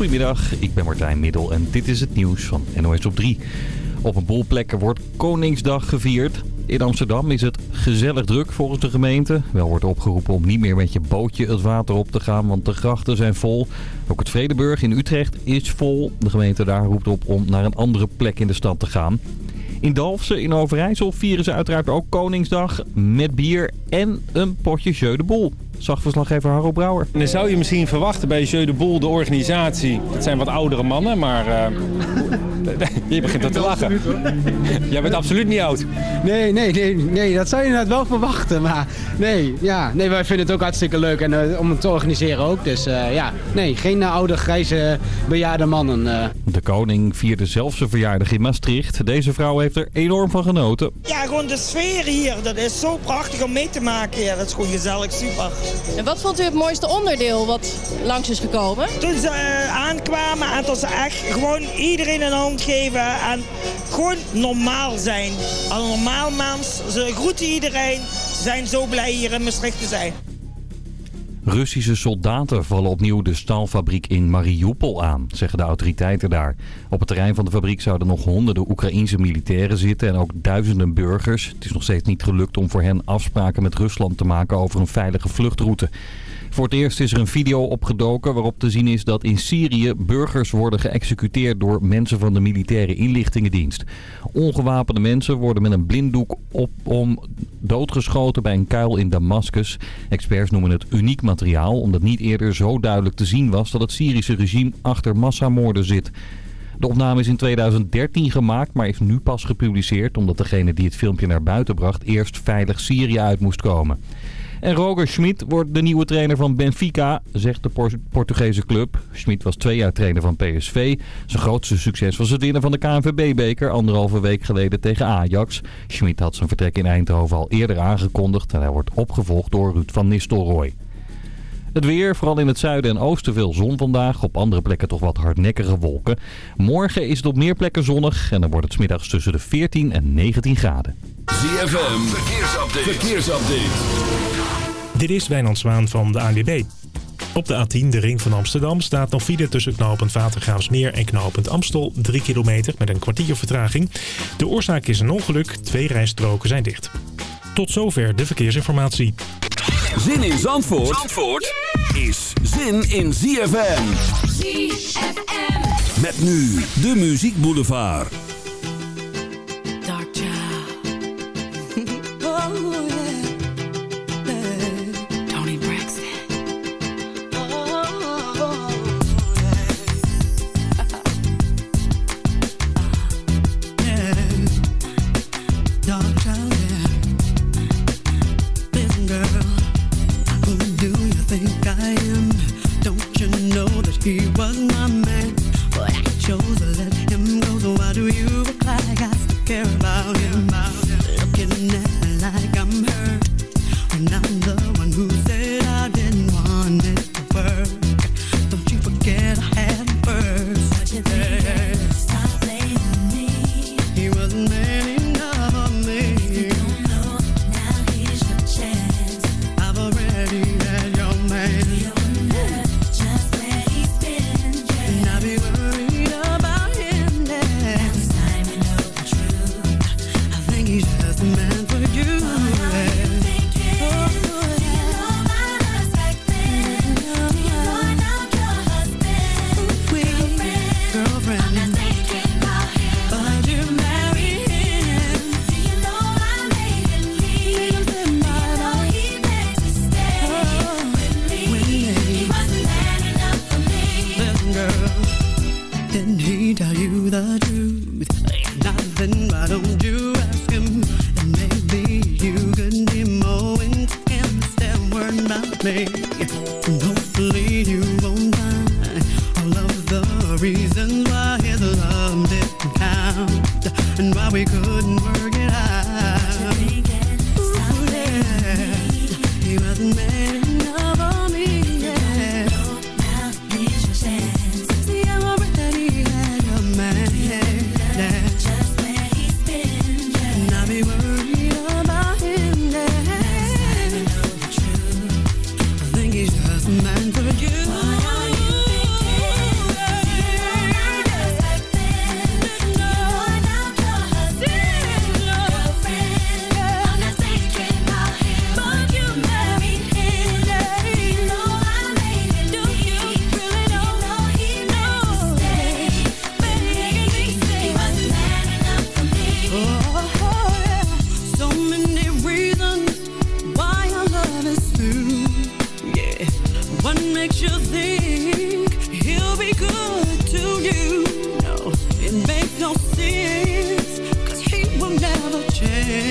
Goedemiddag, ik ben Martijn Middel en dit is het nieuws van NOS op 3. Op een boel plekken wordt Koningsdag gevierd. In Amsterdam is het gezellig druk volgens de gemeente. Wel wordt opgeroepen om niet meer met je bootje het water op te gaan, want de grachten zijn vol. Ook het Vredeburg in Utrecht is vol. De gemeente daar roept op om naar een andere plek in de stad te gaan. In Dalfsen in Overijssel vieren ze uiteraard ook Koningsdag met bier en een potje Jeu de Boel. Zag verslaggever Harro Brouwer. En dan zou je misschien verwachten bij Jeu de Boel, de organisatie. Het zijn wat oudere mannen, maar uh, je begint dat te lachen. Jij bent absoluut niet oud. Nee, nee, nee, nee, dat zou je inderdaad wel verwachten. Maar nee, ja, nee wij vinden het ook hartstikke leuk en, uh, om het te organiseren ook. Dus uh, ja, nee, geen oude, grijze, bejaarde mannen. De koning vierde zelf zijn verjaardag in Maastricht. Deze vrouw heeft er enorm van genoten. Ja, gewoon de sfeer hier, dat is zo prachtig om mee te maken. Ja, dat is gewoon gezellig, super. En wat vond u het mooiste onderdeel wat langs is gekomen? Toen ze uh, aankwamen en dat ze echt gewoon iedereen een hand geven en gewoon normaal zijn. Een normaal mens, ze groeten iedereen. Ze zijn zo blij hier in Maastricht te zijn. Russische soldaten vallen opnieuw de staalfabriek in Mariupol aan, zeggen de autoriteiten daar. Op het terrein van de fabriek zouden nog honderden Oekraïense militairen zitten en ook duizenden burgers. Het is nog steeds niet gelukt om voor hen afspraken met Rusland te maken over een veilige vluchtroute. Voor het eerst is er een video opgedoken waarop te zien is dat in Syrië burgers worden geëxecuteerd door mensen van de militaire inlichtingendienst. Ongewapende mensen worden met een blinddoek op om doodgeschoten bij een kuil in Damascus. Experts noemen het uniek materiaal omdat niet eerder zo duidelijk te zien was dat het Syrische regime achter massamoorden zit. De opname is in 2013 gemaakt, maar is nu pas gepubliceerd omdat degene die het filmpje naar buiten bracht eerst veilig Syrië uit moest komen. En Roger Schmid wordt de nieuwe trainer van Benfica, zegt de Portugese club. Schmid was twee jaar trainer van PSV. Zijn grootste succes was het winnen van de KNVB-beker anderhalve week geleden tegen Ajax. Schmid had zijn vertrek in Eindhoven al eerder aangekondigd en hij wordt opgevolgd door Ruud van Nistelrooy. Het weer, vooral in het zuiden en oosten veel zon vandaag. Op andere plekken toch wat hardnekkige wolken. Morgen is het op meer plekken zonnig en dan wordt het smiddags tussen de 14 en 19 graden. ZFM, verkeersupdate. verkeersupdate. Dit is Wijnand Zwaan van de ANWB. Op de A10, de ring van Amsterdam, staat nog file tussen knooppunt Watergraafsmeer en knooppunt Amstel. 3 kilometer met een kwartier vertraging. De oorzaak is een ongeluk, twee rijstroken zijn dicht. Tot zover de verkeersinformatie. Zin in Zandvoort, Zandvoort is zin in ZFM. ZFM. Met nu de Muziek Boulevard. He was my man, but I chose to let him go. So why do you reply? like I still care about him? Looking at me like I'm hurt when I'm the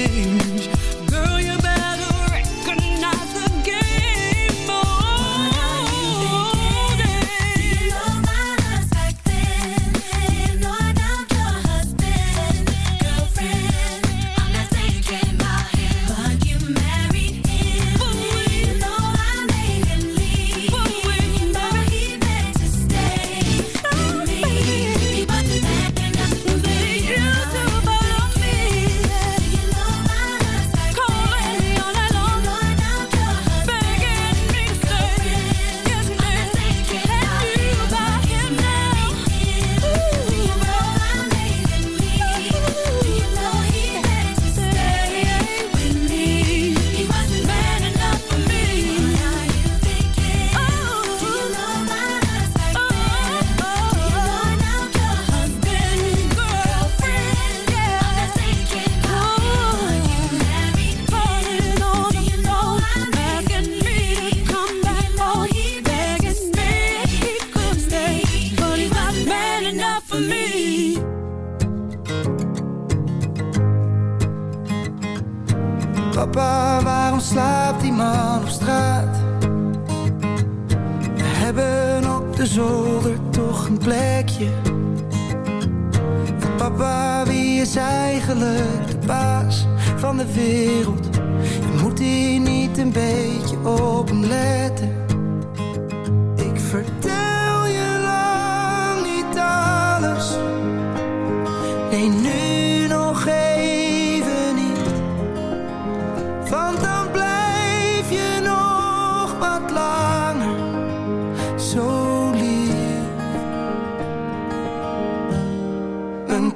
change.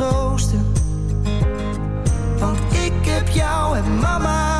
troosten? Want ik heb jou en mama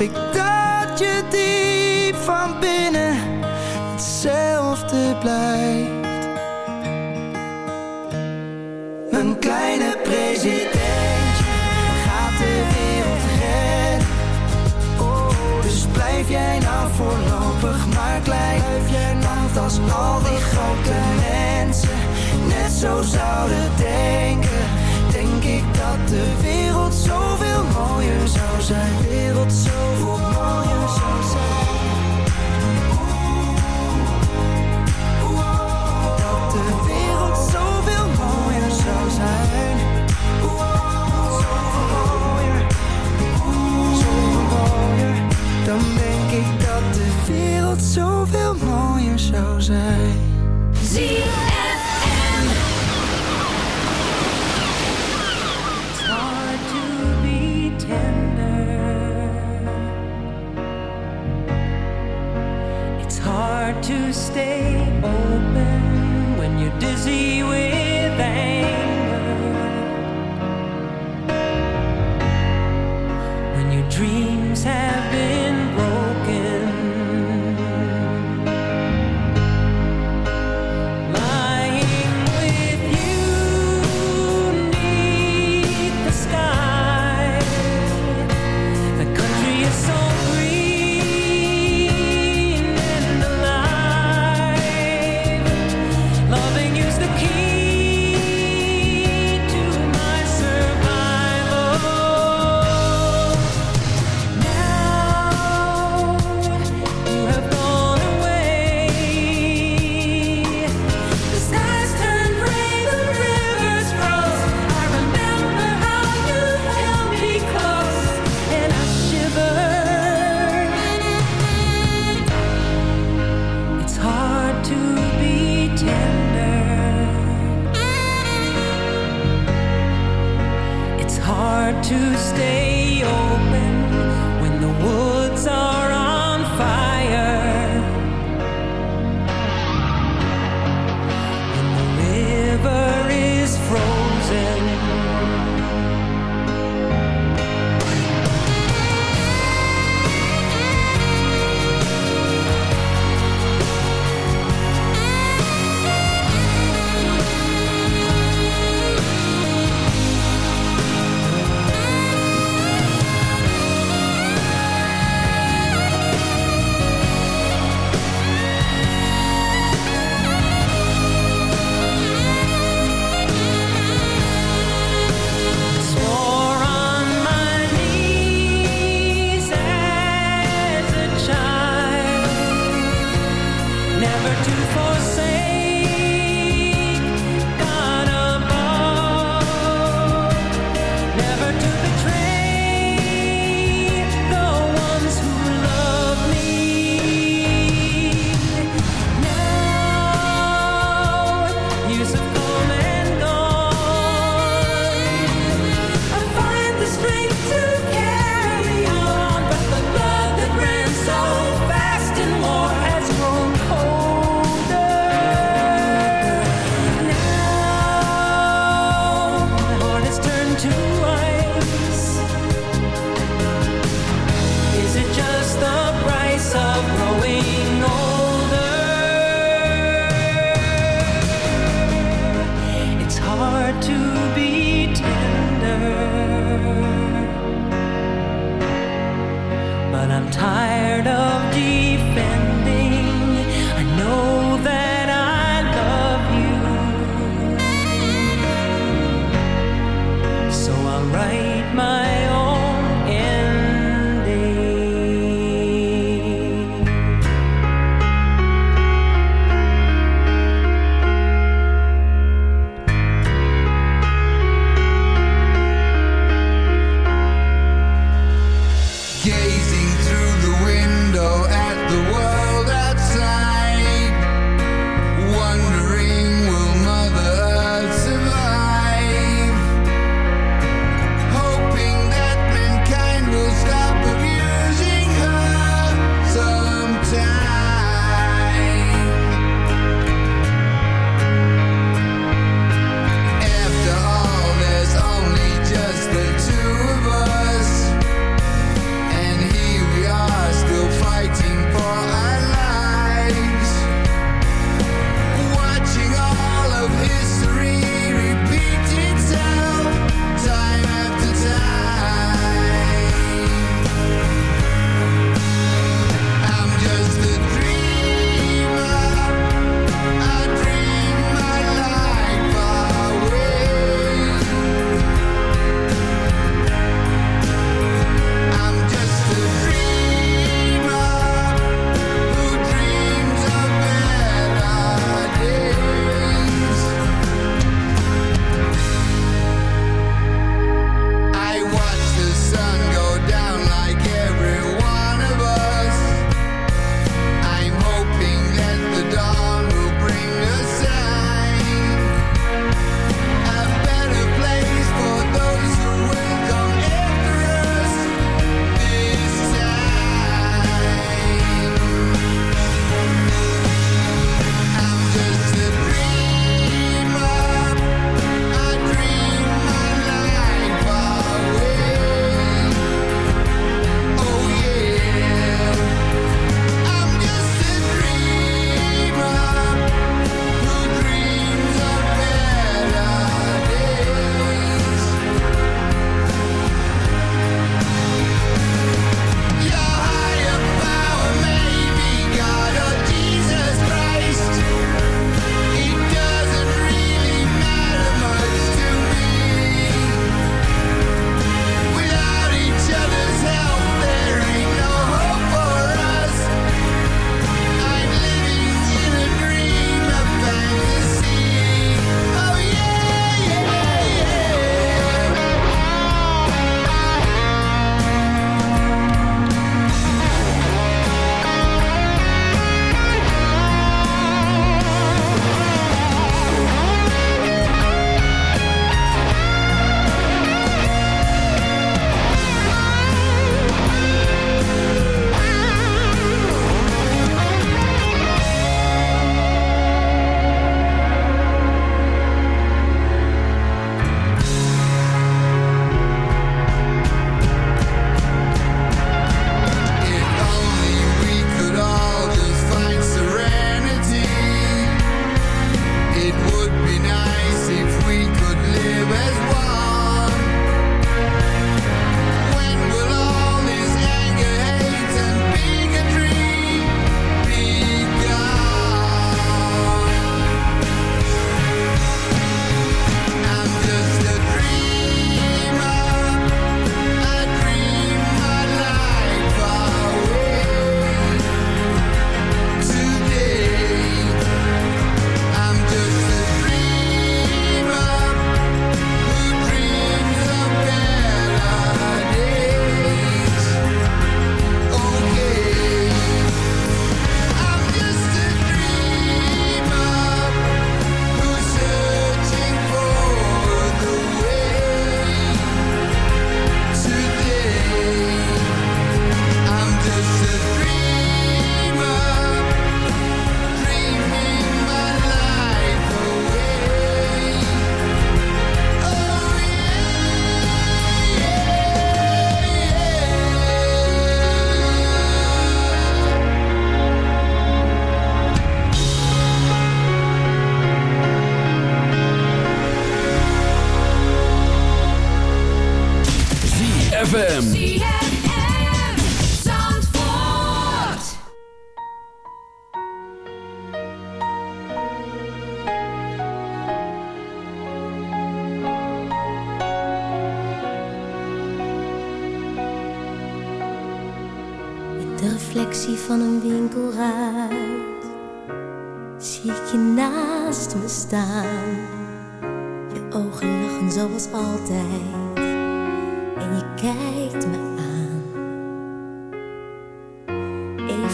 Ik dat je diep van binnen hetzelfde blijft. Een kleine presidentje gaat de wereld redden. Oh, dus blijf jij nou voorlopig maar klein. Blijf jij Want als al die grote mensen net zo zouden denken, dat de wereld zoveel mooier zou zijn. De wereld zoveel mooier zou zijn. Dat de wereld zoveel mooier zou zijn. Zoveel mooier. Zoveel mooier. Dan denk ik dat de wereld zoveel mooier zou zijn. It's stay.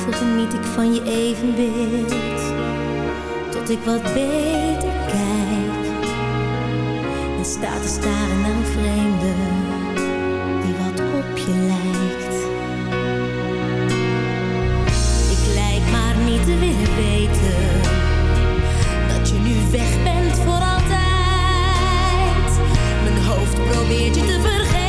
Even geniet ik van je evenbeeld, tot ik wat beter kijk. En sta te staren naar een vreemde die wat op je lijkt. Ik lijk maar niet te willen weten dat je nu weg bent voor altijd. Mijn hoofd probeert je te vergeten,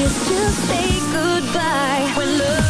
tears, just say goodbye. When love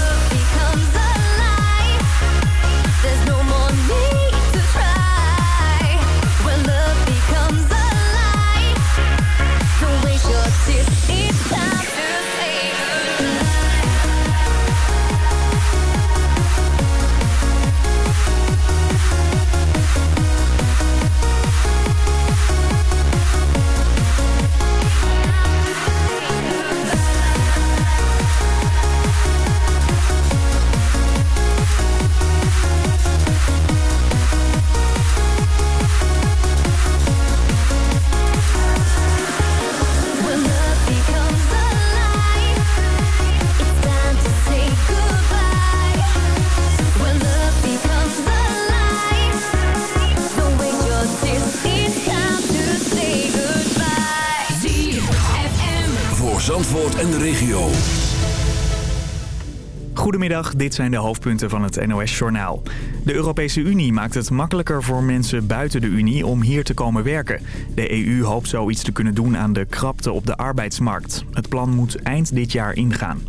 Dit zijn de hoofdpunten van het NOS-journaal. De Europese Unie maakt het makkelijker voor mensen buiten de Unie om hier te komen werken. De EU hoopt zoiets te kunnen doen aan de krapte op de arbeidsmarkt. Het plan moet eind dit jaar ingaan.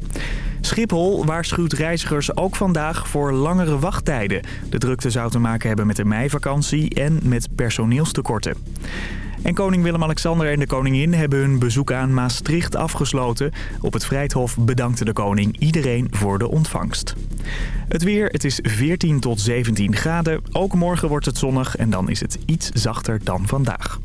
Schiphol waarschuwt reizigers ook vandaag voor langere wachttijden. De drukte zou te maken hebben met de meivakantie en met personeelstekorten. En koning Willem-Alexander en de koningin hebben hun bezoek aan Maastricht afgesloten. Op het Vrijthof bedankte de koning iedereen voor de ontvangst. Het weer, het is 14 tot 17 graden. Ook morgen wordt het zonnig en dan is het iets zachter dan vandaag.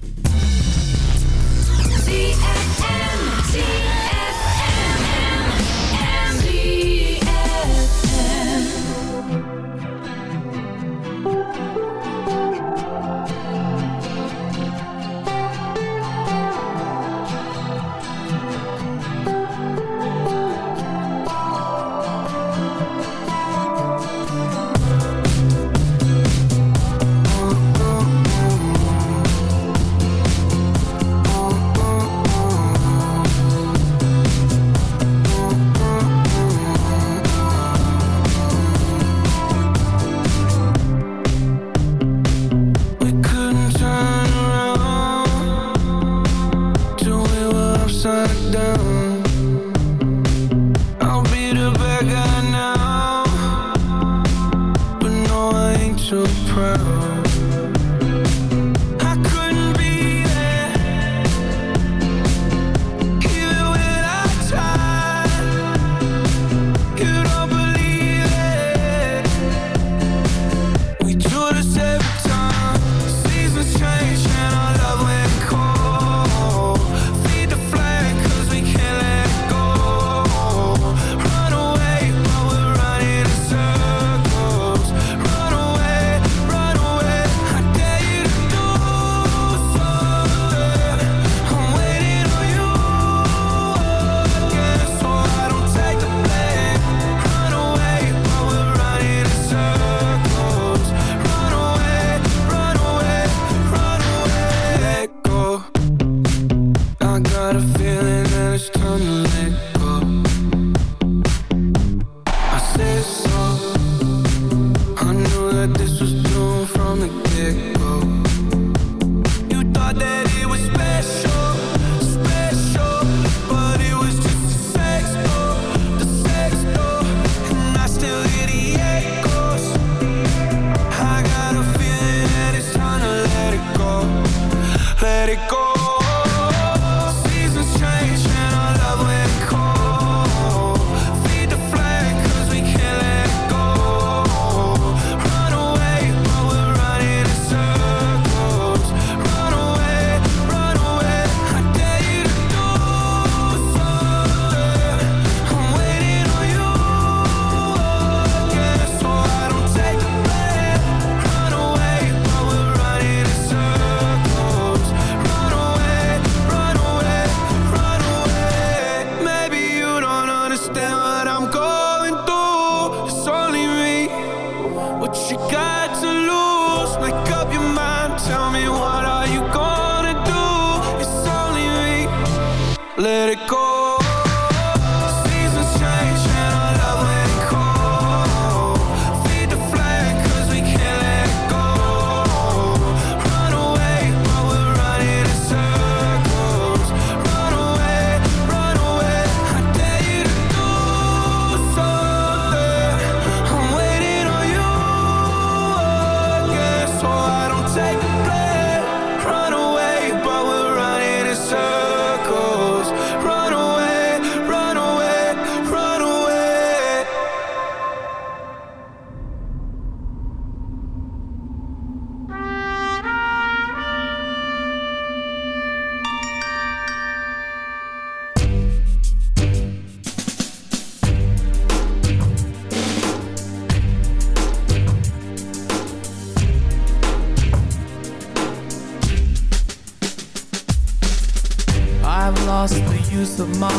of my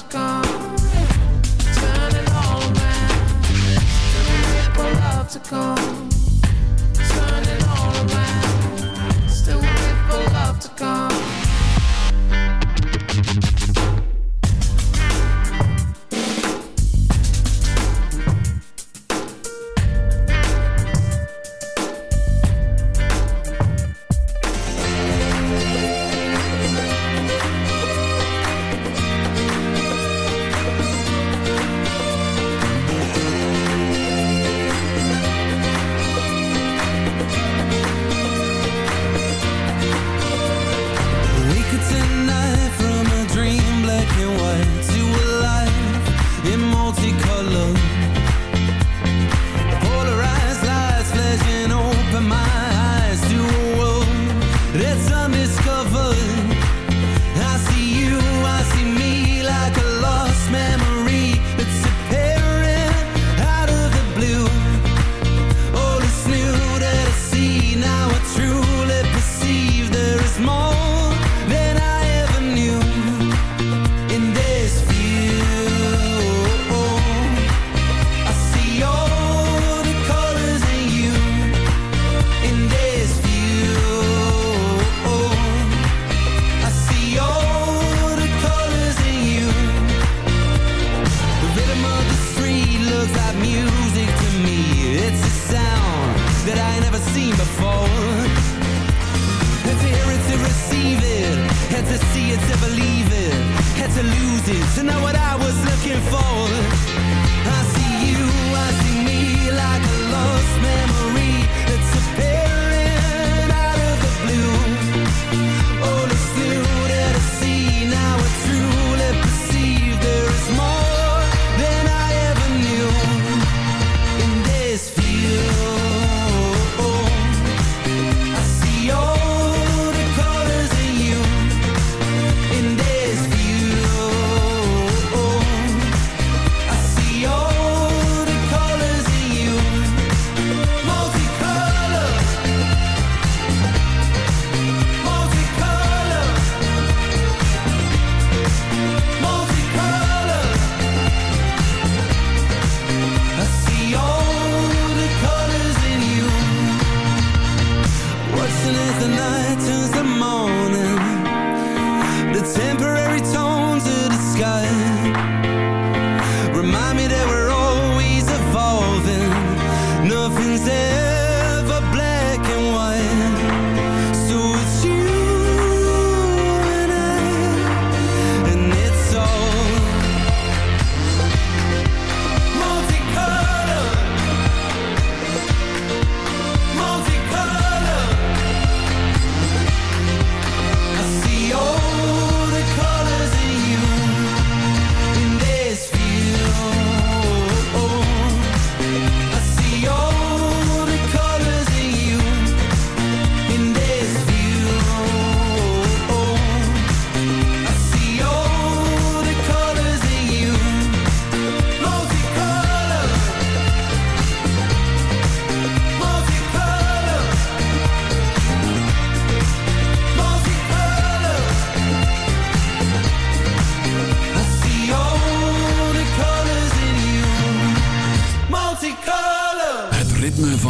Just come.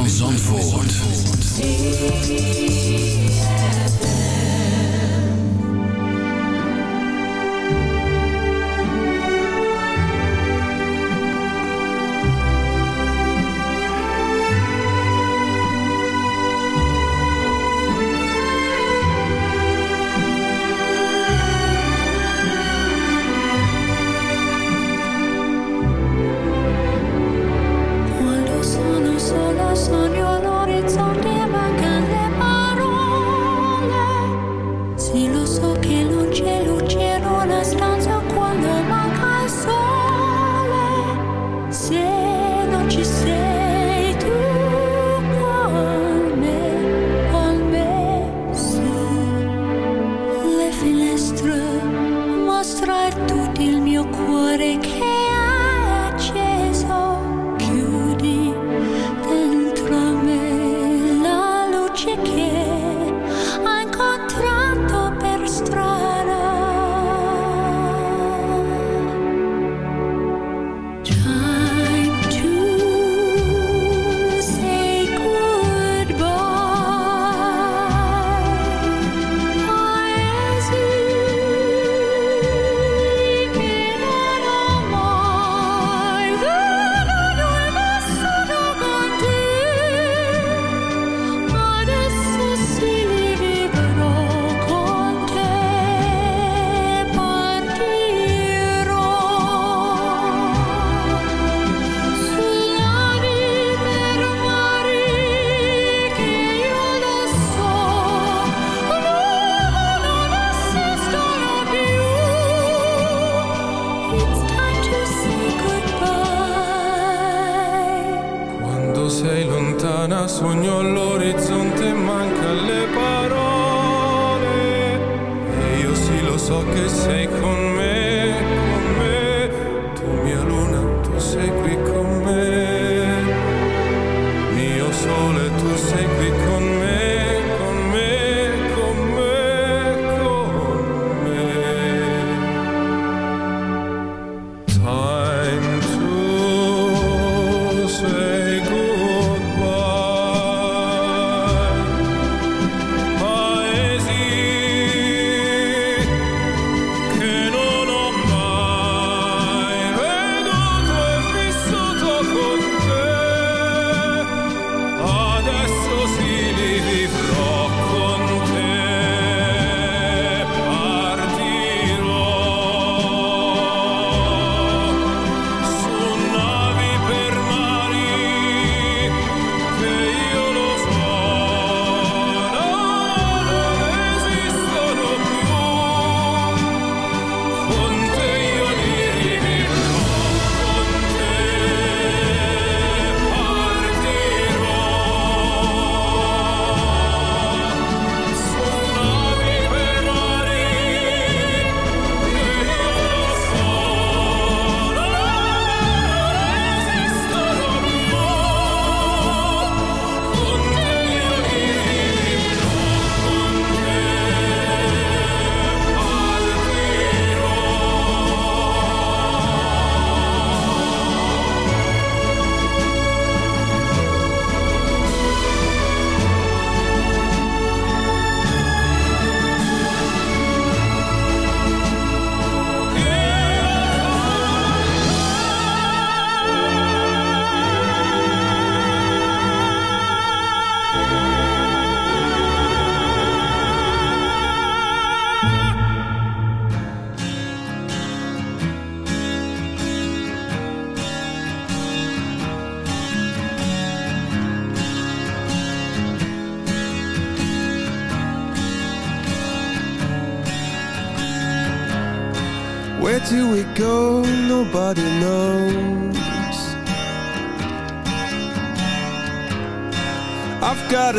Van Zandvoort.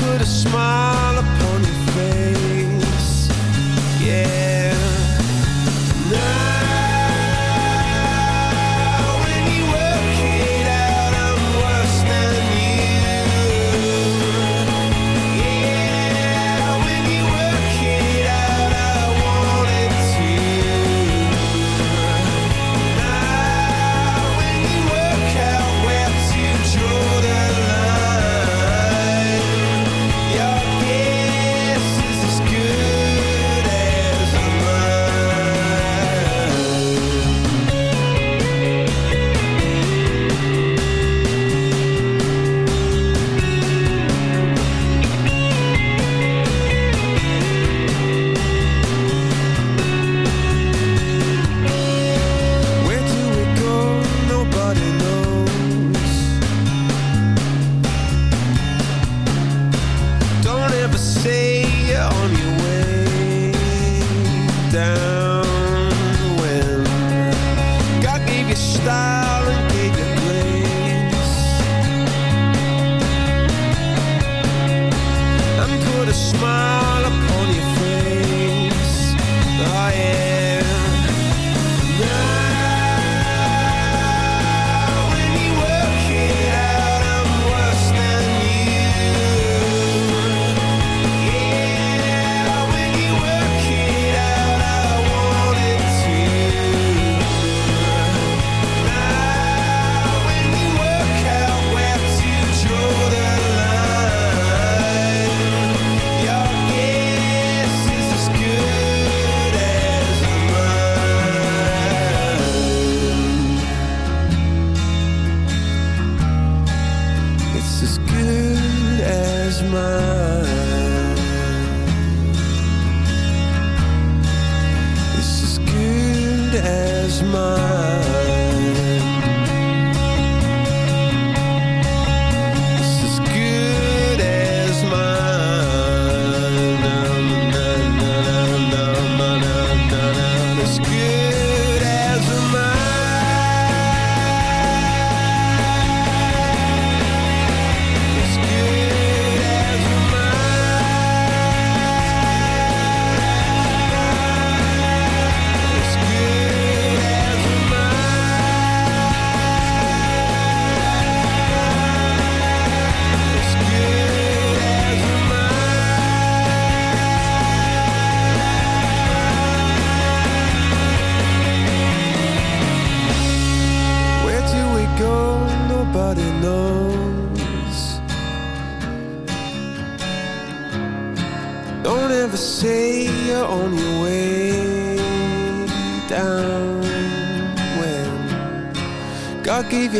put a smile upon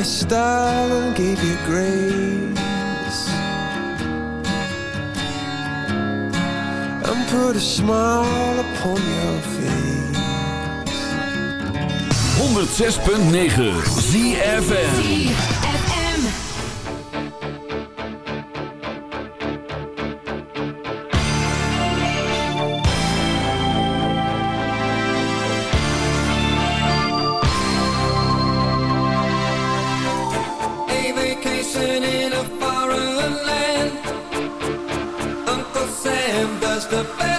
estar was the best.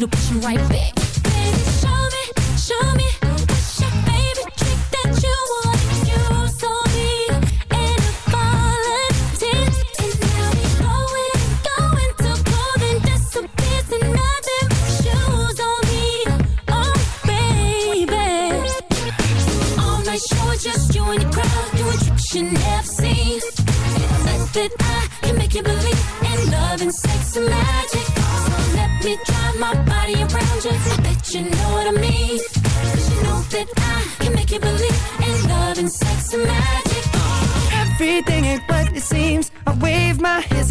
To push it right back.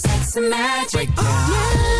Sex and magic. Oh, now,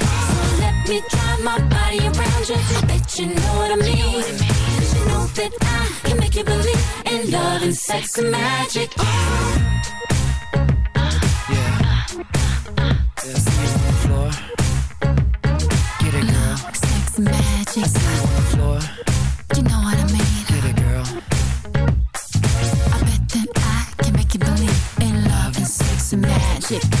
Me drive my body around you. I bet you know what I mean. Cause you know that I can make you believe in love and sex and magic. Uh. Yeah. Get it, girl. Sex and magic. on the floor. You know what I mean. Get it, girl. I bet that I can make you believe in love and sex and magic.